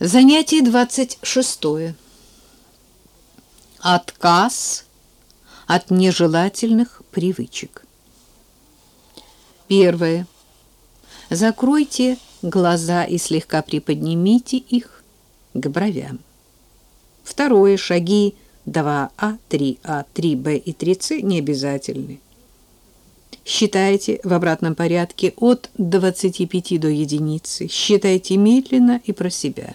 Занятие 26. Отказ от нежелательных привычек. Первое. Закройте глаза и слегка приподнимите их к бровям. Второе. Шаги 2А, 3А, 3Б и 3С не обязательны. Считайте в обратном порядке от 25 до единицы. Считайте медленно и про себя.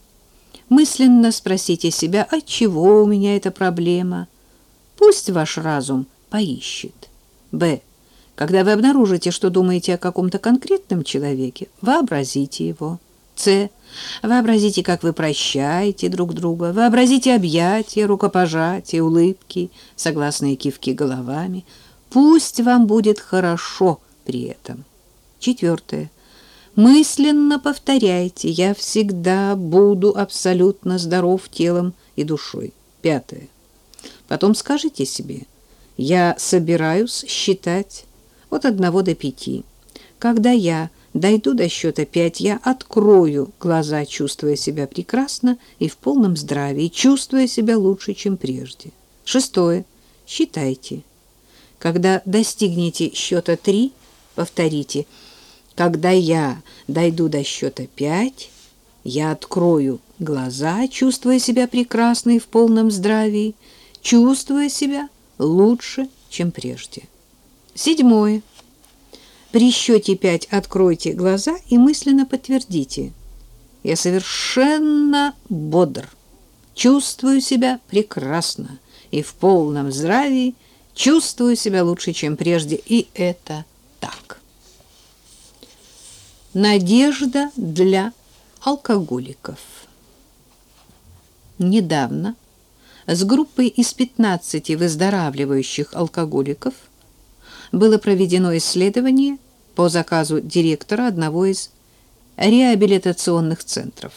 Мысленно спросите себя, от чего у меня эта проблема. Пусть ваш разум поищет. Б. Когда вы обнаружите, что думаете о каком-то конкретном человеке, вообразите его. С. Вообразите, как вы прощаете друг друга. Вообразите объятия, рукопожатия, улыбки, согласные кивки головами. Пусть вам будет хорошо при этом. Четвертое. Мысленно повторяйте «Я всегда буду абсолютно здоров телом и душой». Пятое. Потом скажите себе «Я собираюсь считать от одного до пяти. Когда я дойду до счета пять, я открою глаза, чувствуя себя прекрасно и в полном здравии, чувствуя себя лучше, чем прежде». Шестое. Считайте. Когда достигнете счета три, повторите – когда я дойду до счета пять, я открою глаза, чувствуя себя прекрасной в полном здравии, чувствуя себя лучше, чем прежде. Седьмое. При счете пять откройте глаза и мысленно подтвердите. Я совершенно бодр, чувствую себя прекрасно и в полном здравии, чувствую себя лучше, чем прежде, и это. Надежда для алкоголиков. Недавно с группой из 15 выздоравливающих алкоголиков было проведено исследование по заказу директора одного из реабилитационных центров.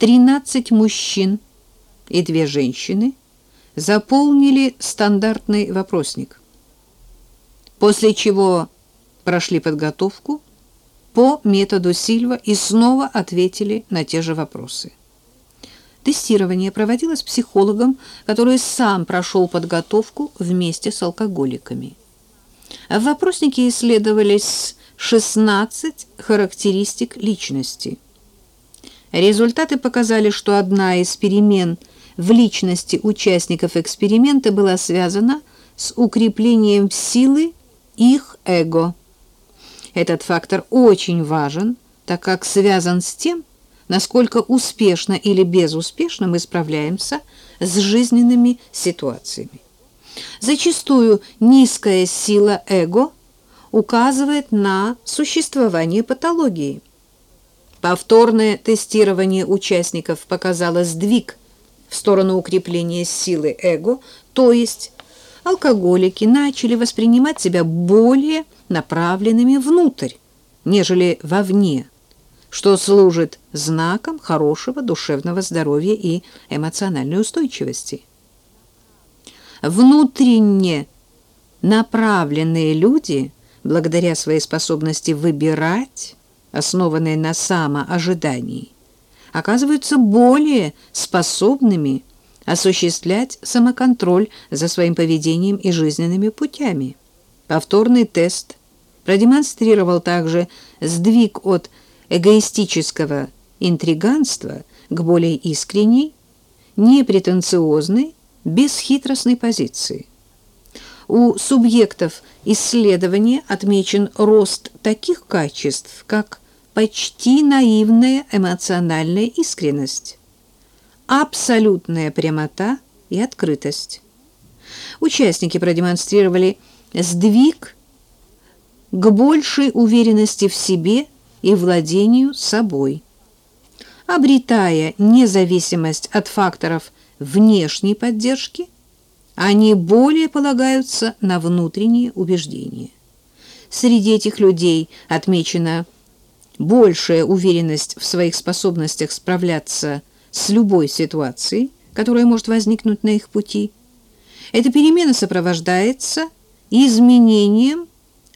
13 мужчин и две женщины заполнили стандартный вопросник, после чего прошли подготовку по методу Сильва и снова ответили на те же вопросы. Тестирование проводилось психологом, который сам прошел подготовку вместе с алкоголиками. В вопроснике исследовались 16 характеристик личности. Результаты показали, что одна из перемен в личности участников эксперимента была связана с укреплением силы их эго. Этот фактор очень важен, так как связан с тем, насколько успешно или безуспешно мы справляемся с жизненными ситуациями. Зачастую низкая сила эго указывает на существование патологии. Повторное тестирование участников показало сдвиг в сторону укрепления силы эго, то есть алкоголики начали воспринимать себя более направленными внутрь, нежели вовне, что служит знаком хорошего душевного здоровья и эмоциональной устойчивости. Внутренне направленные люди, благодаря своей способности выбирать, основанной на самоожидании, оказываются более способными осуществлять самоконтроль за своим поведением и жизненными путями. Повторный тест продемонстрировал также сдвиг от эгоистического интриганства к более искренней, непретенциозной, бесхитростной позиции. У субъектов исследования отмечен рост таких качеств, как почти наивная эмоциональная искренность, абсолютная прямота и открытость. Участники продемонстрировали сдвиг к большей уверенности в себе и владению собой. обретая независимость от факторов внешней поддержки, они более полагаются на внутренние убеждения. Среди этих людей отмечена большая уверенность в своих способностях справляться с любой ситуацией, которая может возникнуть на их пути. Эта перемена сопровождается изменением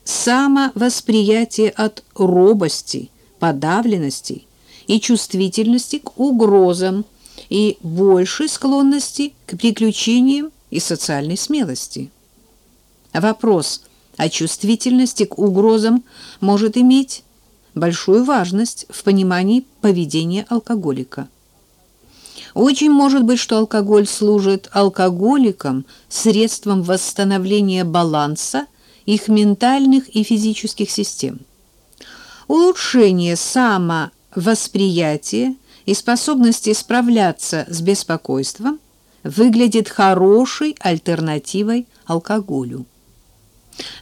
самовосприятия от робости, подавленности и чувствительности к угрозам и большей склонности к приключениям и социальной смелости. Вопрос о чувствительности к угрозам может иметь большую важность в понимании поведения алкоголика. Очень может быть, что алкоголь служит алкоголикам средством восстановления баланса их ментальных и физических систем. Улучшение самовосприятия и способности справляться с беспокойством выглядит хорошей альтернативой алкоголю.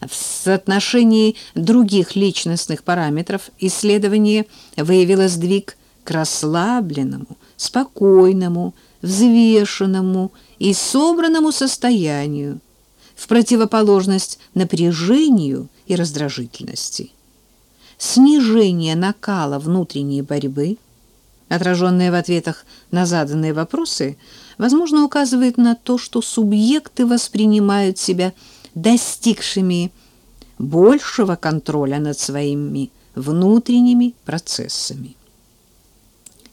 В соотношении других личностных параметров исследование выявило сдвиг к расслабленному, спокойному, взвешенному и собранному состоянию, в противоположность напряжению и раздражительности. Снижение накала внутренней борьбы, отраженное в ответах на заданные вопросы, возможно, указывает на то, что субъекты воспринимают себя достигшими большего контроля над своими внутренними процессами.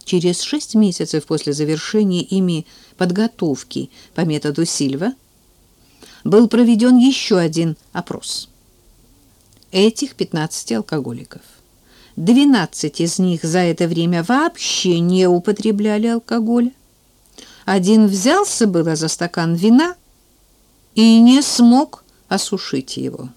Через шесть месяцев после завершения ими подготовки по методу Сильва был проведен еще один опрос. Этих 15 алкоголиков. 12 из них за это время вообще не употребляли алкоголя. Один взялся было за стакан вина и не смог осушить его.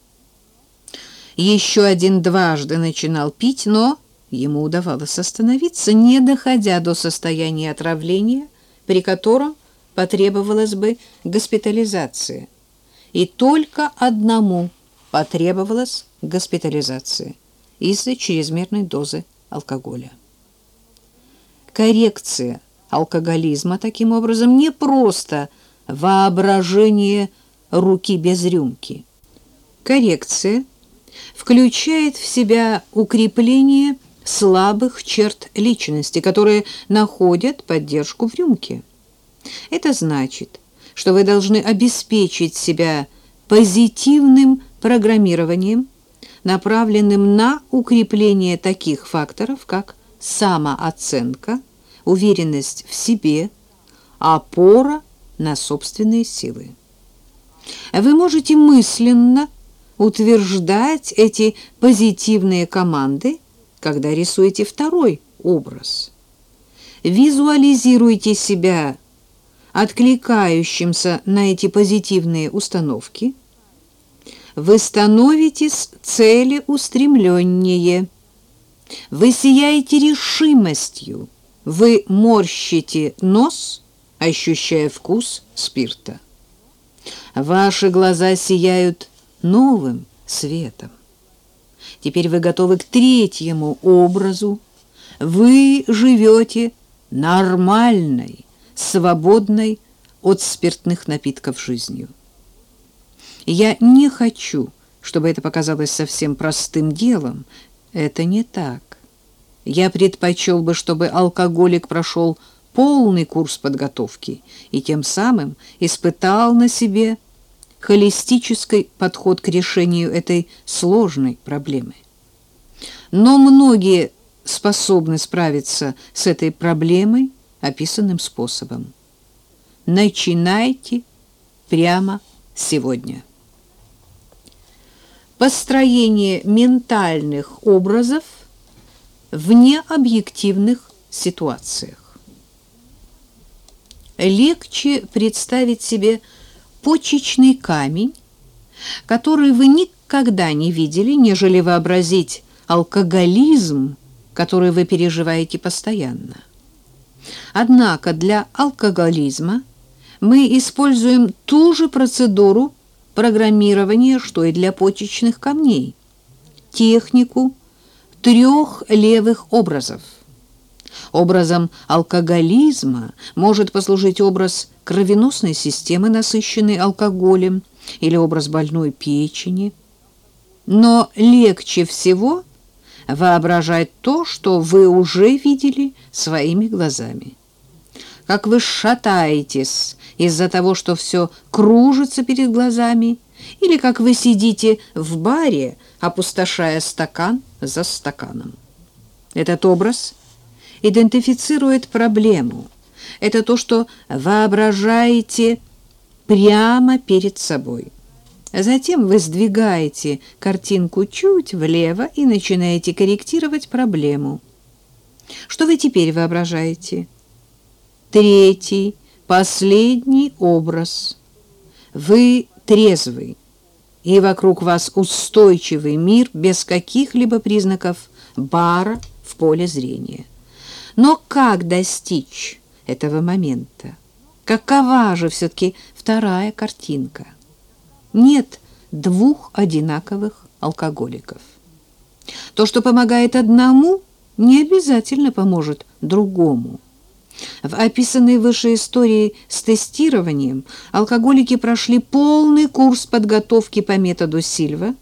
Еще один дважды начинал пить, но ему удавалось остановиться, не доходя до состояния отравления, при котором потребовалась бы госпитализация. И только одному потребовалась госпитализация из-за чрезмерной дозы алкоголя. Коррекция алкоголизма таким образом не просто воображение руки без рюмки. Коррекция включает в себя укрепление слабых черт личности, которые находят поддержку в рюмке. Это значит, что вы должны обеспечить себя позитивным программированием, направленным на укрепление таких факторов, как самооценка, уверенность в себе, опора на собственные силы. Вы можете мысленно утверждать эти позитивные команды, когда рисуете второй образ. Визуализируйте себя откликающимся на эти позитивные установки. Вы становитесь целеустремленнее. Вы сияете решимостью. Вы морщите нос, ощущая вкус спирта. Ваши глаза сияют новым светом. Теперь вы готовы к третьему образу. Вы живете нормальной, свободной от спиртных напитков жизнью. Я не хочу, чтобы это показалось совсем простым делом. Это не так. Я предпочел бы, чтобы алкоголик прошел полный курс подготовки и тем самым испытал на себе холистический подход к решению этой сложной проблемы. Но многие способны справиться с этой проблемой описанным способом. Начинайте прямо сегодня. Построение ментальных образов в необъективных ситуациях. Легче представить себе почечный камень, который вы никогда не видели, нежели вообразить алкоголизм, который вы переживаете постоянно. Однако для алкоголизма мы используем ту же процедуру программирования, что и для почечных камней, технику трех левых образов. Образом алкоголизма может послужить образ кровеносной системы, насыщенной алкоголем, или образ больной печени. Но легче всего воображать то, что вы уже видели своими глазами. Как вы шатаетесь из-за того, что все кружится перед глазами, или как вы сидите в баре, опустошая стакан за стаканом. Этот образ идентифицирует проблему. Это то, что воображаете прямо перед собой. Затем вы сдвигаете картинку чуть влево и начинаете корректировать проблему. Что вы теперь воображаете? Третий, последний образ. Вы трезвый, и вокруг вас устойчивый мир без каких-либо признаков бара в поле зрения. Но как достичь этого момента? Какова же все-таки вторая картинка? Нет двух одинаковых алкоголиков. То, что помогает одному, не обязательно поможет другому. В описанной выше истории с тестированием алкоголики прошли полный курс подготовки по методу Сильва,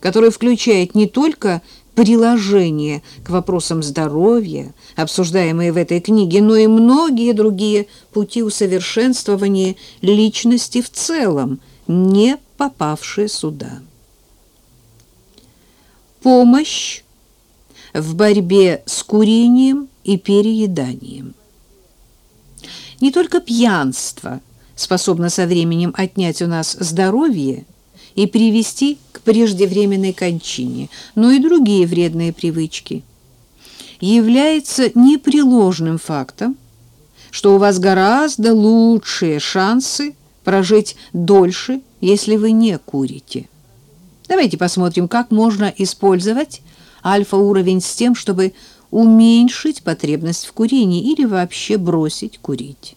который включает не только приложения к вопросам здоровья, обсуждаемые в этой книге, но и многие другие пути усовершенствования личности в целом, не попавшие сюда. Помощь в борьбе с курением и перееданием. Не только пьянство способно со временем отнять у нас здоровье и привести к преждевременной кончине, но и другие вредные привычки. Является непреложным фактом, что у вас гораздо лучшие шансы прожить дольше, если вы не курите. Давайте посмотрим, как можно использовать альфа-уровень с тем, чтобы уменьшить потребность в курении или вообще бросить курить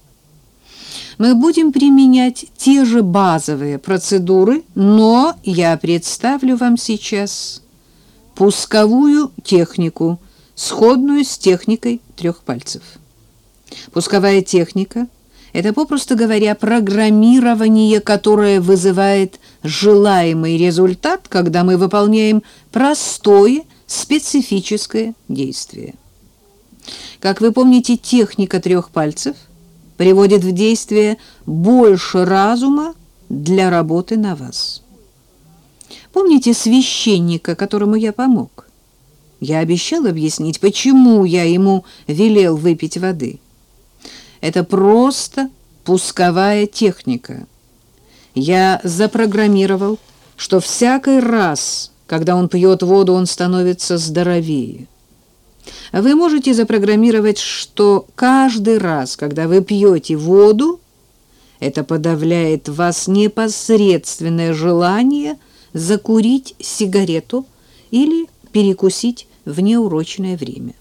мы будем применять те же базовые процедуры, но я представлю вам сейчас пусковую технику, сходную с техникой трех пальцев. Пусковая техника – это, попросту говоря, программирование, которое вызывает желаемый результат, когда мы выполняем простое специфическое действие. Как вы помните, техника трех пальцев – приводит в действие больше разума для работы на вас. Помните священника, которому я помог? Я обещал объяснить, почему я ему велел выпить воды. Это просто пусковая техника. Я запрограммировал, что всякий раз, когда он пьет воду, он становится здоровее. Вы можете запрограммировать, что каждый раз, когда вы пьете воду, это подавляет вас непосредственное желание закурить сигарету или перекусить в неурочное время.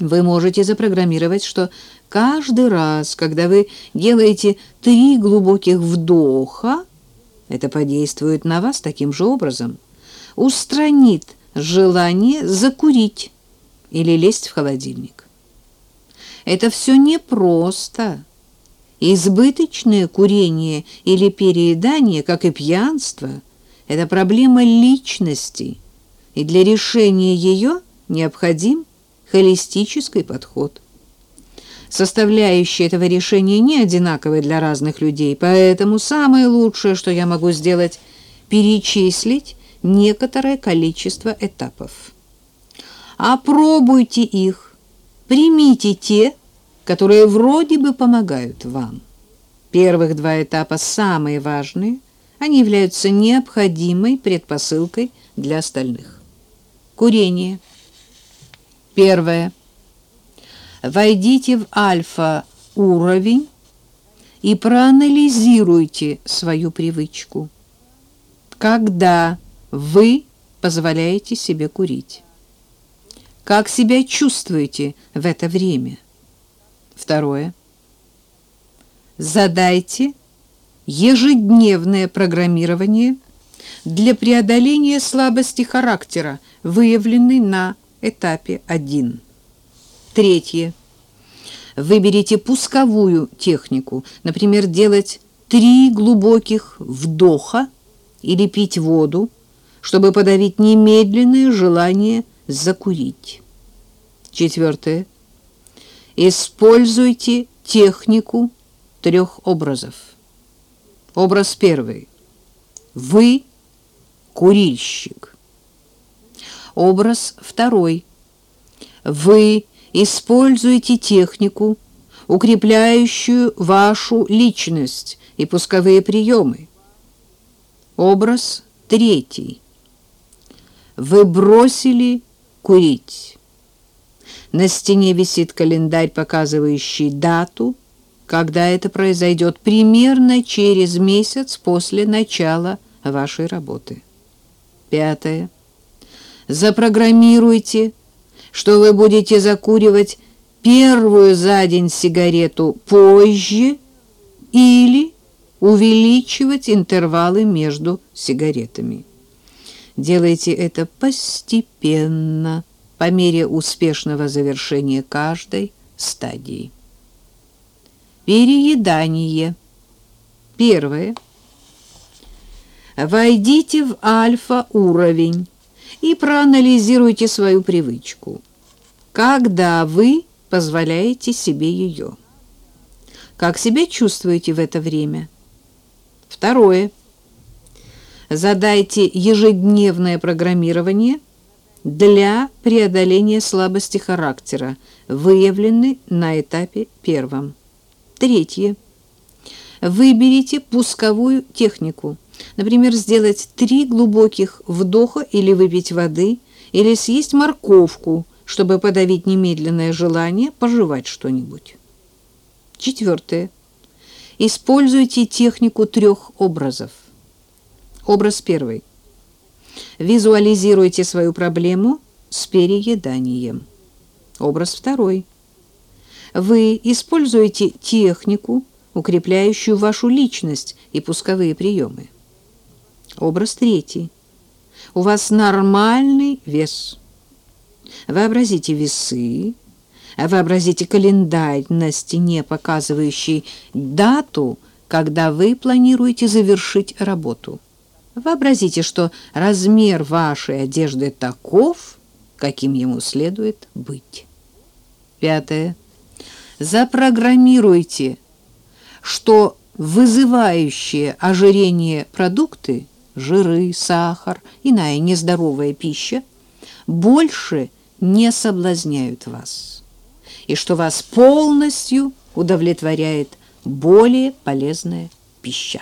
Вы можете запрограммировать, что каждый раз, когда вы делаете три глубоких вдоха, это подействует на вас таким же образом, устранит желание закурить или лезть в холодильник. Это все непросто. Избыточное курение или переедание, как и пьянство, это проблема личности, и для решения ее необходим холистический подход. Составляющие этого решения не одинаковые для разных людей, поэтому самое лучшее, что я могу сделать, перечислить некоторое количество этапов. Опробуйте их, примите те, которые вроде бы помогают вам. Первых два этапа самые важные, они являются необходимой предпосылкой для остальных. Курение. Первое. Войдите в альфа-уровень и проанализируйте свою привычку. Когда вы позволяете себе курить. Как себя чувствуете в это время? Второе. Задайте ежедневное программирование для преодоления слабости характера, выявленной на этапе 1. Третье. Выберите пусковую технику, например, делать три глубоких вдоха или пить воду, чтобы подавить немедленное желание закурить. Четвертое. Используйте технику трех образов. Образ первый. Вы курильщик. Образ второй. Вы используете технику, укрепляющую вашу личность и пусковые приемы. Образ третий. Вы бросили курить. На стене висит календарь, показывающий дату, когда это произойдет, примерно через месяц после начала вашей работы. Пятое. Запрограммируйте, что вы будете закуривать первую за день сигарету позже или увеличивать интервалы между сигаретами. Делайте это постепенно, по мере успешного завершения каждой стадии. Переедание. Первое. Войдите в альфа-уровень и проанализируйте свою привычку. Когда вы позволяете себе ее? Как себя чувствуете в это время? Второе. Задайте ежедневное программирование для преодоления слабости характера, выявленной на этапе первом. Третье. Выберите пусковую технику. Например, сделать три глубоких вдоха или выпить воды, или съесть морковку, чтобы подавить немедленное желание пожевать что-нибудь. Четвертое. Используйте технику трех образов. Образ первый. Визуализируйте свою проблему с перееданием. Образ второй. Вы используете технику, укрепляющую вашу личность и пусковые приемы. Образ третий. У вас нормальный вес. Вообразите весы, вообразите календарь на стене, показывающий дату, когда вы планируете завершить работу. Вообразите, что размер вашей одежды таков, каким ему следует быть. Пятое. Запрограммируйте, что вызывающие ожирение продукты, жиры, сахар, иная нездоровая пища, больше не соблазняют вас, и что вас полностью удовлетворяет более полезная пища.